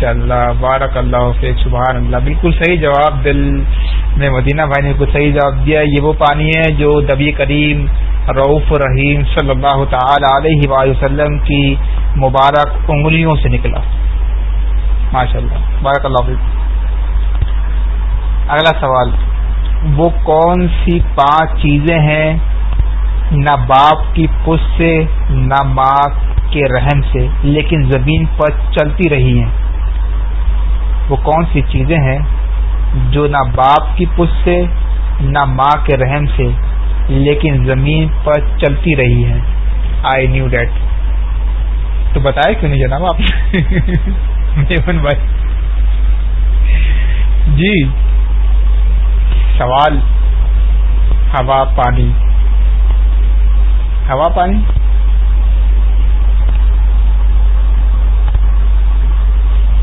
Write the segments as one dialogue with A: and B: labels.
A: ماشاء اللہ بارک اللہ فیق سبحان اللہ بالکل صحیح جواب، دل میں مدینہ بھائی نے بالکل صحیح جواب دیا۔ یہ وہ پانی ہے جو دبی کریم رعف رحیم صلی اللہ تعالی علیہ وآلہ وسلم کی مبارک انگلیوں سے نکلا۔ ماشاء اللہ بارک اللہ فیق اگلا سوال، وہ کون سی پانچ چیزیں ہیں نہ باپ کی پس سے، نہ ماں کے رحم سے، لیکن زمین پر چلتی رہی ہیں؟ وہ کون سی چیزیں ہیں جو نہ باپ کی پس سے، نہ ماں کے رحم سے، لیکن زمین پر چلتی رہی ہیں۔ آئی نیو ڈیٹ تو بتائے کیوں نہیں جناب آپ میمن بھائی۔ جی سوال، ہوا، پانی۔ ہوا، پانی؟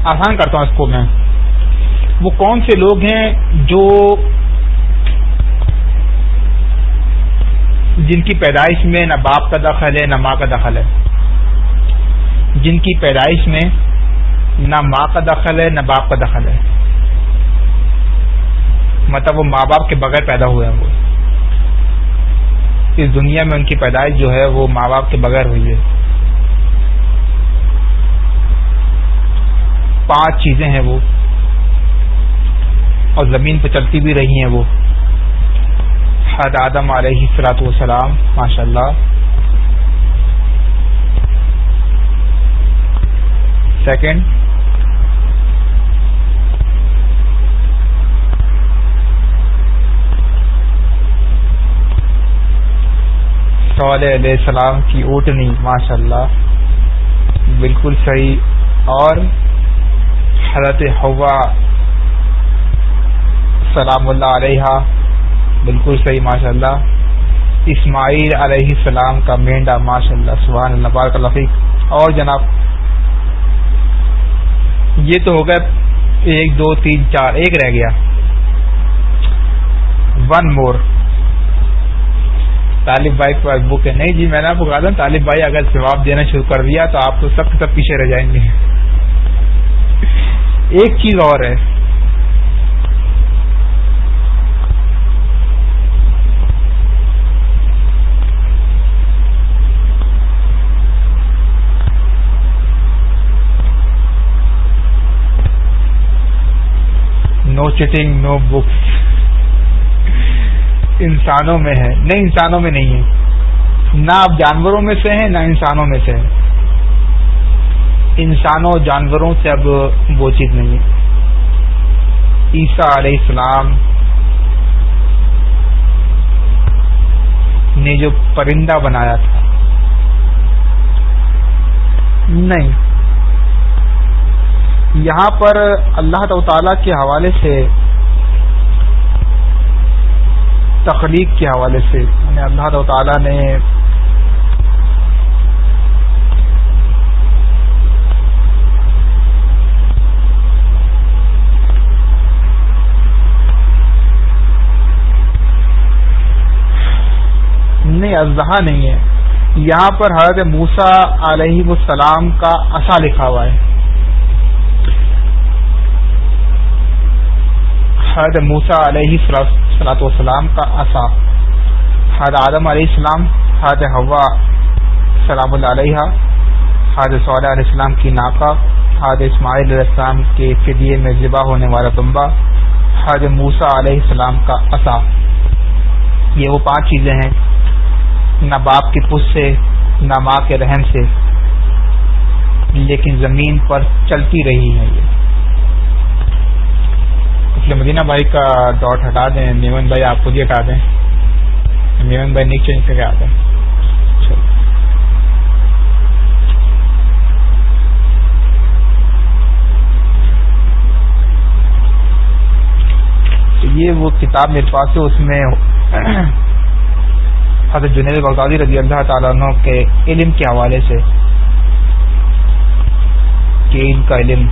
A: آسان کرتا ہوں اس کو میں۔ وہ کون سے لوگ ہیں جو جن کی پیدائش میں نہ باپ کا دخل ہے، نہ ماں کا دخل ہے۔ جن کی پیدائش میں نہ ماں کا دخل ہے، نہ باپ کا دخل ہے۔ مطلب وہ ماں باپ کے بغیر پیدا ہوئے ہیں وہ۔ اس دنیا میں ان کی پیدائش جو ہے وہ ماں باپ کے بغیر ہوئی ہے۔ پانچ چیزیں ہیں وہ۔ اور زمین پہ چلتی بھی رہی ہیں وہ۔ حد آدم علیہ فلاط وسلام ماشاء اللہ سیکنڈ صلی علیہ السلام کی اوٹنی ماشاء اللہ بالکل صحیح۔ اور حضرت ہوا سلام اللہ علیہ بالکل صحیح ماشاء اللہ اسماعیل علیہ السلام کا مینڈا ماشاء اللہ سبحان اللہ، بارک الفیق اور جناب، یہ تو ہو گیا ایک، دو، تین، چار، ایک رہ گیا۔ ون مور طالب بھائی کے پاس بک ہے۔ نہیں جی میں نے آپ کو کہا تھا، طالب بھائی اگر جواب دینا شروع کر دیا تو آپ تو سب سب پیچھے رہ جائیں گے۔ ایک چیز اور ہے۔ نو چیٹنگ نو بکس انسانوں میں ہے۔ نہیں، انسانوں میں نہیں ہے۔ نہ آپ جانوروں میں سے ہیں، نہ انسانوں میں سے ہیں۔ انسانوں جانوروں سے اب وہ چیز نہیں ہے۔ عیسیٰ علیہ السلام نے جو پرندہ بنایا تھا۔ نہیں۔ یہاں پر اللہ تعالی کے حوالے سے، تخلیق کے حوالے سے یعنی اللہ تعالی نے نہیں اضحا نہیں ہے۔ یہاں پر حضرت موسا علیہ السلام کا اصا لکھا ہوا ہے۔ حضرت موسا علیہ صلاحت والسلام کا اصا حضرت آدم علیہ السلام، حضرت ہوا سلام اللہ علیہ، حضرت صلی علیہ السلام کی ناکا، حضرت اسماعیل علیہ السلام کے فدیے میں ذبح ہونے والا تمبا حضرت موسا علیہ السلام کا اصا یہ وہ پانچ چیزیں ہیں۔ نہ باپ کی پس سے، نہ ماں کے رحم سے، لیکن زمین پر چلتی رہی ہے یہ۔ اس لیے مدینہ بھائی کا ڈاٹ ہٹا دیں نیون بھائی آپ خود ہی ہٹا دیں۔ نیون بھائی نیک چینج کر کے آتے ہیں۔ یہ وہ کتاب میرے پاس ہے، اس میں حضرت جنید بغدادی رضی اللہ تعالیٰ عنہ کے علم کے حوالے سے کہ ان کا علم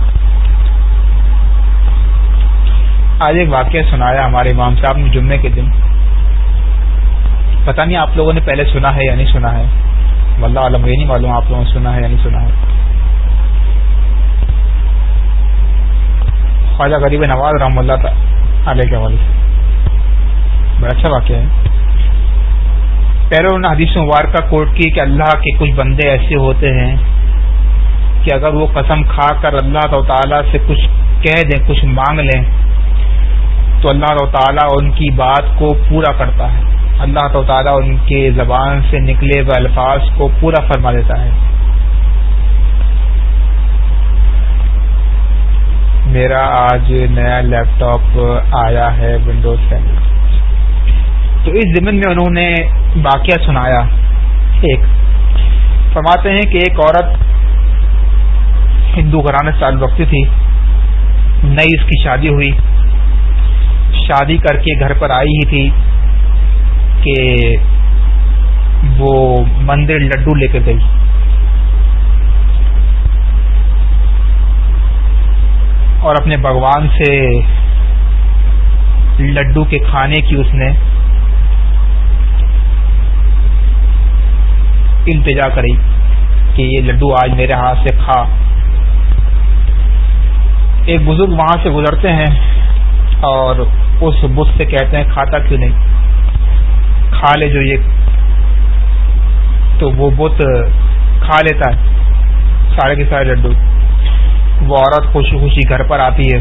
A: آج ایک واقعہ سنایا ہمارے امام صاحب نے جمعے کے دن۔ پتہ نہیں آپ لوگوں نے پہلے سنا ہے یا نہیں سنا ہے۔ واللہ عالم، یہ نہیں معلوم آپ لوگوں نے سنا ہے یا نہیں سنا ہے۔ خواجہ غریب نواز رحم اللہ علیہ کے حوالے سے۔ بڑا اچھا واقعہ ہے۔ پہلے انہوں نے حدیث مبارک کا کوٹ کی کہ اللہ کے کچھ بندے ایسے ہوتے ہیں کہ اگر وہ قسم کھا کر اللہ تعالیٰ سے کچھ کہہ دیں، کچھ مانگ لیں، تو اللہ تعالیٰ ان کی بات کو پورا کرتا ہے۔ اللہ تعالیٰ ان کے زبان سے نکلے ہوئے الفاظ کو پورا فرما دیتا ہے۔ میرا آج نیا لیپ ٹاپ آیا ہے ونڈوز ٹین تو اس زمین میں انہوں نے واقعہ سنایا۔ ایک، فرماتے ہیں کہ ایک عورت ہندو گھرانے سال وقتی تھی، نئی اس کی شادی ہوئی۔ شادی کر کے گھر پر آئی ہی تھی کہ وہ مندر لڈو لے کے گئی۔ اور اپنے بھگوان سے لڈو کے کھانے کی اس نے التجا کری کہ یہ لڈو آج میرے ہاتھ سے کھا۔ ایک بزرگ وہاں سے گزرتے ہیں اور اس بت سے کہتے ہیں، کھاتا کیوں نہیں؟ کھا لے جو یہ تو وہ بت کھا لیتا ہے سارے کے سارے لڈو۔ وہ عورت خوشی خوشی گھر پر آتی ہے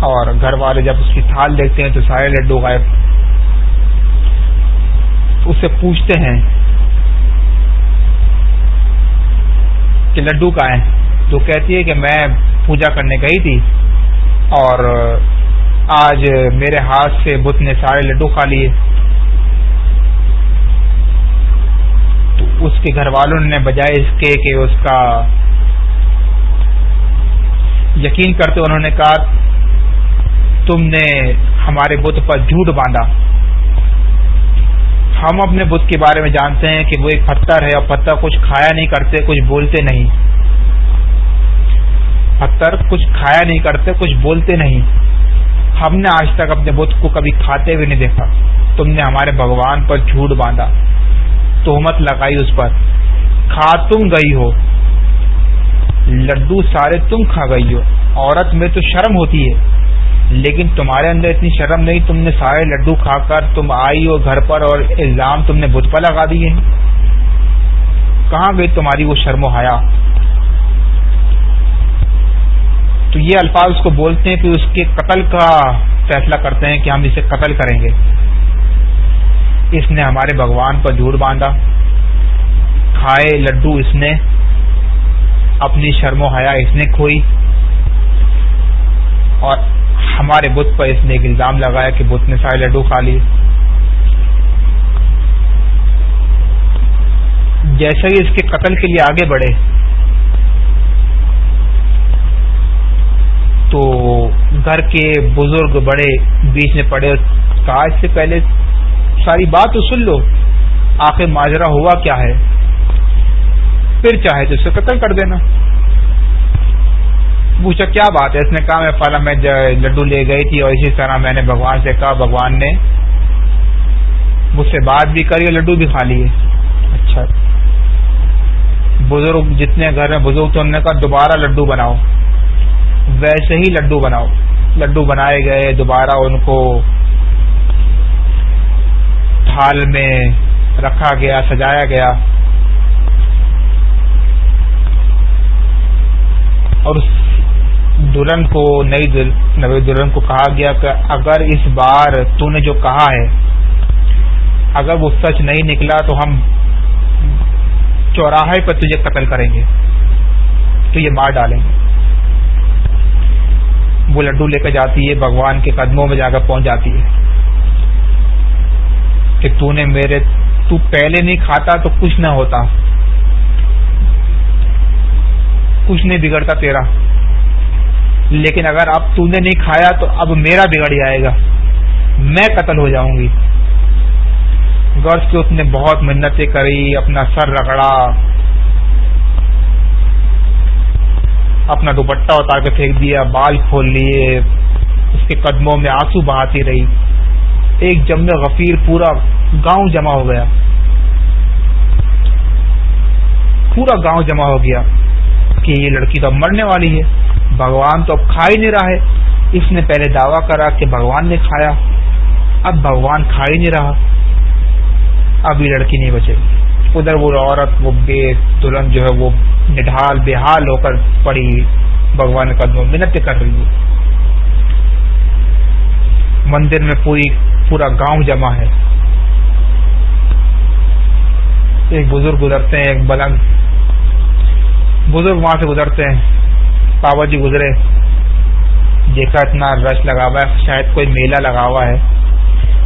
A: اور گھر والے جب اس کی تھال دیکھتے ہیں تو سارے لڈو غائب۔ اس سے پوچھتے ہیں کہ لڈو کا ہے تو کہتی ہے کہ میں پوجا کرنے گئی تھی۔ اور آج میرے ہاتھ سے بت نے سارے لڈو کھا لیے۔ تو اس کے گھر والوں نے بجائے اس کے کہ اس کا یقین کرتے انہوں نے کہا، تم نے ہمارے بت پر جھوٹ باندھا۔ ہم اپنے بت کے بارے میں جانتے ہیں کہ وہ ایک پتھر ہے اور پتھر کچھ کھایا نہیں کرتے، کچھ بولتے نہیں۔ پتھر کچھ کھایا نہیں کرتے، کچھ بولتے نہیں۔ ہم نے آج تک اپنے بت کو کبھی کھاتے ہوئے نہیں دیکھا۔ تم نے ہمارے بھگوان پر جھوٹ باندھا، تہمت لگائی اس پر۔ کھا تم گئی ہو، لڈو سارے تم کھا گئی ہو، عورت میں تو شرم ہوتی ہے۔ لیکن تمہارے اندر اتنی شرم نہیں، تم نے سارے لڈو کھا کر تم آئی ہو گھر پر اور الزام تم نے بت پر لگا دیے کہاں گئی تمہاری وہ شرم و حیا؟ تو یہ الفاظ اس کو بولتے ہیں، پھر اس کے قتل کا فیصلہ کرتے ہیں کہ ہم اسے قتل کریں گے۔ اس نے ہمارے بھگوان پر جھوٹ باندھا، کھائے لڈو اس نے، اپنی شرم و حیا اس نے کھوئی۔ اور ہمارے بت پر اس نے ایک الزام لگایا کہ بت نے سارے لڈو کھا لیے۔ جیسے ہی اس کے قتل کے لیے آگے بڑھے، تو گھر کے بزرگ بڑے بیچ میں پڑے کہا، اس سے پہلے ساری بات تو سن لو، آخر ماجرا ہوا کیا ہے؟ پھر چاہے تو اسے قتل کر دینا۔ پوچھا کیا بات ہے؟ اس نے کہا میں پہلا میں لڈو لے گئی تھی اور اسی طرح میں نے بھگوان سے کہا بھگوان نے مجھ سے بات بھی کری اور لڈو بھی کھا لیے۔ اچھا۔ بزرگ جتنے گھر میں بزرگ تو انہوں نے کہا دوبارہ لڈو بناؤ۔ ویسے ہی لڈو بناؤ۔ لڈو بنائے گئے دوبارہ ان کو تھال میں رکھا گیا سجایا گیا۔ اور اس دلہن کو، نئی نوی دلہن کو کہا گیا کہ اگر اس بار تو نے جو کہا ہے، اگر وہ سچ نہیں نکلا تو ہم چوراہے پر تجھے قتل کریں گے، تو یہ مار ڈالیں گے۔ وہ لڈو لے کر جاتی ہے، بھگوان کے قدموں میں جا کر پہنچ جاتی ہے۔ کہ تو نے میرے، تو پہلے نہیں کھاتا تو کچھ نہ ہوتا۔ کچھ نہیں بگڑتا تیرا۔ لیکن اگر اب تو نے نہیں کھایا تو اب میرا بگڑ جائے گا۔ میں قتل ہو جاؤں گی۔ غرض کے اس نے بہت منتیں کری، اپنا سر رگڑا، اپنا دوپٹہ اتار کے پھینک دیا، بال کھول لیے، اس کے قدموں میں آنسو بہاتی رہی۔ ایک جم غفیر پورا گاؤں جمع ہو گیا۔ پورا گاؤں جمع ہو گیا کہ یہ لڑکی تو مرنے والی ہے۔ بھگوان تو اب کھا ہی نہیں رہا ہے۔ اس نے پہلے دعویٰ کرا کہ بھگوان نے کھایا۔ اب بھگوان کھا ہی نہیں رہا۔ اب یہ لڑکی نہیں بچے ادھر وہ عورت، وہ بے دلہن جو ہے، وہ نڈھال، بے حال ہو کر پڑی بھگوان قدموں منت کر رہی ہے۔ مندر میں پوری، پورا گاؤں جمع ہے۔ ایک بزرگ گزرتے ہیں، ایک بلنگ بزرگ وہاں سے گزرتے ہیں۔ بابا جی گزرے۔ دیکھا اتنا رش لگا ہوا ہے، شاید کوئی میلہ لگا ہوا ہے۔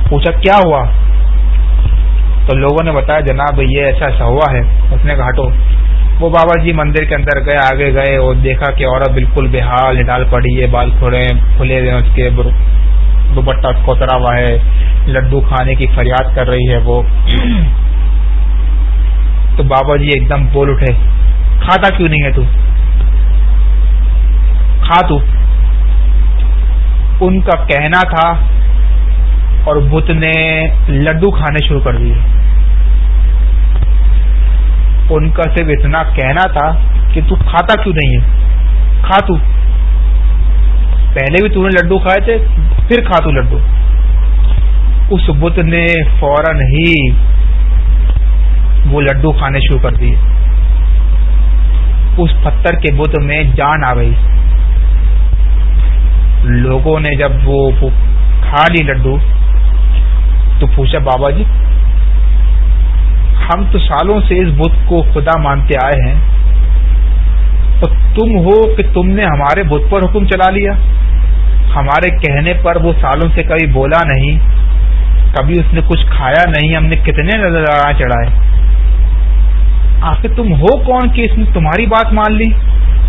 A: پوچھا، کیا ہوا؟ تو لوگوں نے بتایا، جناب، یہ ایسا ایسا ہوا ہے۔ اس نے کہا، ہٹو۔ وہ بابا جی مندر کے اندر گئے، آگے گئے اور دیکھا کہ عورت بالکل بےحال نڈال پڑی ہے، بال کھڑے کھلے ہوئے اس کے دوپٹہ کوترا ہوا ہے۔ لڈو کھانے کی فریاد کر رہی ہے وہ۔ تو بابا جی ایک دم بول اٹھے، کھاتا کیوں نہیں ہے تو؟ کھا ان کا کہنا تھا اور بت نے لڈو کھانے شروع کر دیے۔ ان کا صرف اتنا کہنا تھا کہ تو کھاتا کیوں نہیں ہے؟ کھا تو پہلے بھی تو نے لڈو کھائے تھے، پھر کھا تو لڈو۔ اس بت نے فوراً ہی وہ لڈو کھانے شروع کر دیے۔ اس پتھر کے بت میں جان آ گئی۔ لوگوں نے جب وہ کھا لی لڈو تو پوچھا، بابا جی ہم تو سالوں سے اس بت کو خدا مانتے آئے ہیں، تو تم ہو کہ تم نے ہمارے بت پر حکم چلا لیا؟ ہمارے کہنے پر وہ سالوں سے کبھی بولا نہیں، کبھی اس نے کچھ کھایا نہیں، ہم نے کتنے نظر چڑھائے۔ آخر تم ہو کون کہ اس نے تمہاری بات مان لی؟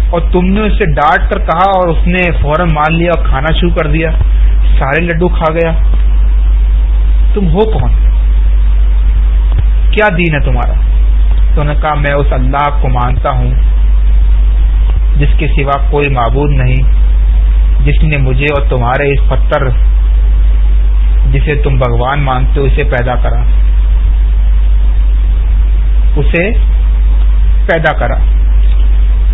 A: اور تم نے اسے ڈانٹ کر کہا اور اس نے فوراً مان لیا اور کھانا شروع کر دیا۔ سارے لڈو کھا گیا۔ تم ہو کون؟ کیا دین ہے تمہارا؟ تو نے کہا، میں اس اللہ کو مانتا ہوں، جس کے سوا کوئی معبود نہیں، جس نے مجھے اور تمہارے اس پتھر جسے تم بھگوان مانتے ہو، اسے پیدا کرا۔ اسے پیدا کرا۔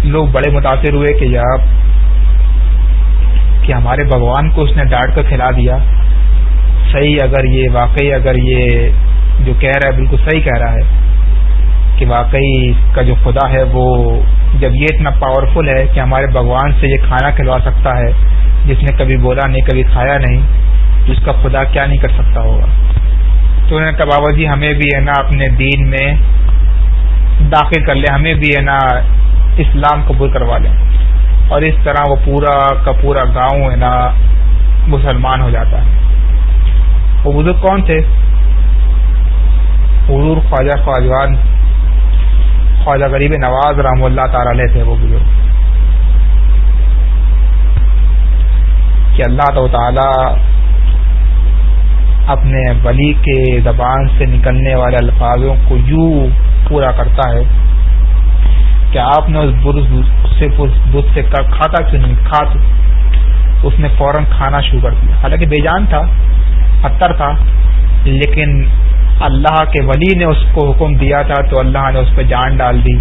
A: لوگ بڑے متاثر ہوئے کہ یار کہ ہمارے بھگوان کو اس نے ڈانٹ کر کھلا دیا۔ صحیح اگر یہ واقعی اگر یہ جو کہہ رہا ہے بالکل صحیح کہہ رہا ہے کہ واقعی کا جو خدا ہے وہ جب یہ اتنا پاورفل ہے کہ ہمارے بھگوان سے یہ کھانا کھلوا سکتا ہے، جس نے کبھی بولا نہیں، کبھی کھایا نہیں، تو اس کا خدا کیا نہیں کر سکتا ہوگا؟ تو انہوں نے کہا، بابا جی ہمیں بھی ہے نا اپنے دین میں داخل کر لیں، ہمیں بھی ہے نا اسلام قبول کروا لیں۔ اور اس طرح وہ پورا کا پورا گاؤں ہے نا، مسلمان ہو جاتا ہے۔ وہ بزرگ کون تھے؟ حضور خواجہ خواجوان، خواجہ غریب نواز رحم اللہ تعالی تھے وہ بزرگ۔ کہ اللہ تعالی اپنے ولی کے زبان سے نکلنے والے الفاظوں کو یوں پورا کرتا ہے۔ کہ آپ نے اس برس سے بدھ سے کھاتا کیوں نہیں؟ کھا تو اس نے فوراً کھانا شروع کر دیا۔ حالانکہ بے جان تھا پتھر تھا، لیکن اللہ کے ولی نے اس کو حکم دیا تھا تو اللہ نے اس پہ جان ڈال دی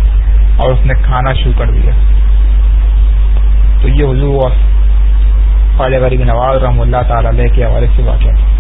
A: اور اس نے کھانا شروع کر دیا۔ تو یہ حضور خواجہ غریب نواز رحم اللہ تعالی کے حوالے سے واقعہ